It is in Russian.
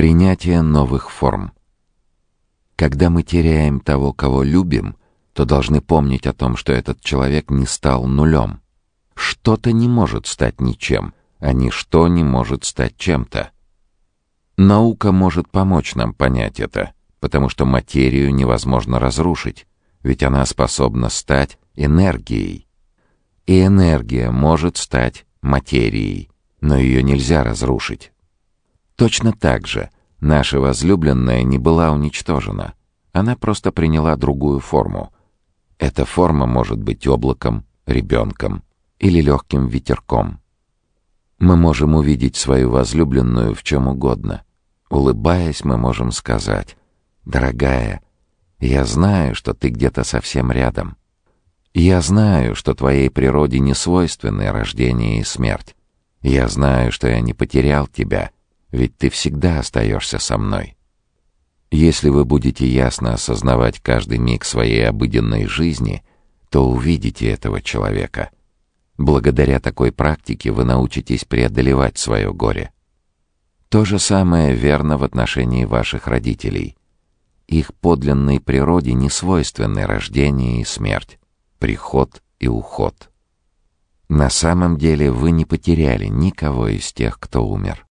Принятие новых форм. Когда мы теряем того, кого любим, то должны помнить о том, что этот человек не стал нулем. Что-то не может стать ничем, а ничто не может стать чем-то. Наука может помочь нам понять это, потому что материю невозможно разрушить, ведь она способна стать энергией. И энергия может стать материей, но ее нельзя разрушить. Точно так же наша возлюбленная не была уничтожена. Она просто приняла другую форму. Эта форма может быть облаком, ребенком или легким ветерком. Мы можем увидеть свою возлюбленную в чем угодно. Улыбаясь, мы можем сказать «Дорогая, я знаю, что ты где-то совсем рядом. Я знаю, что твоей природе не свойственны рождение и смерть. Я знаю, что я не потерял тебя, ведь ты всегда остаешься со мной. Если вы будете ясно осознавать каждый миг своей обыденной жизни, то увидите этого человека. Благодаря такой практике вы научитесь преодолевать свое горе. То же самое верно в отношении ваших родителей. Их подлинной природе не свойственны рождение и смерть, приход и уход. На самом деле вы не потеряли никого из тех, кто умер.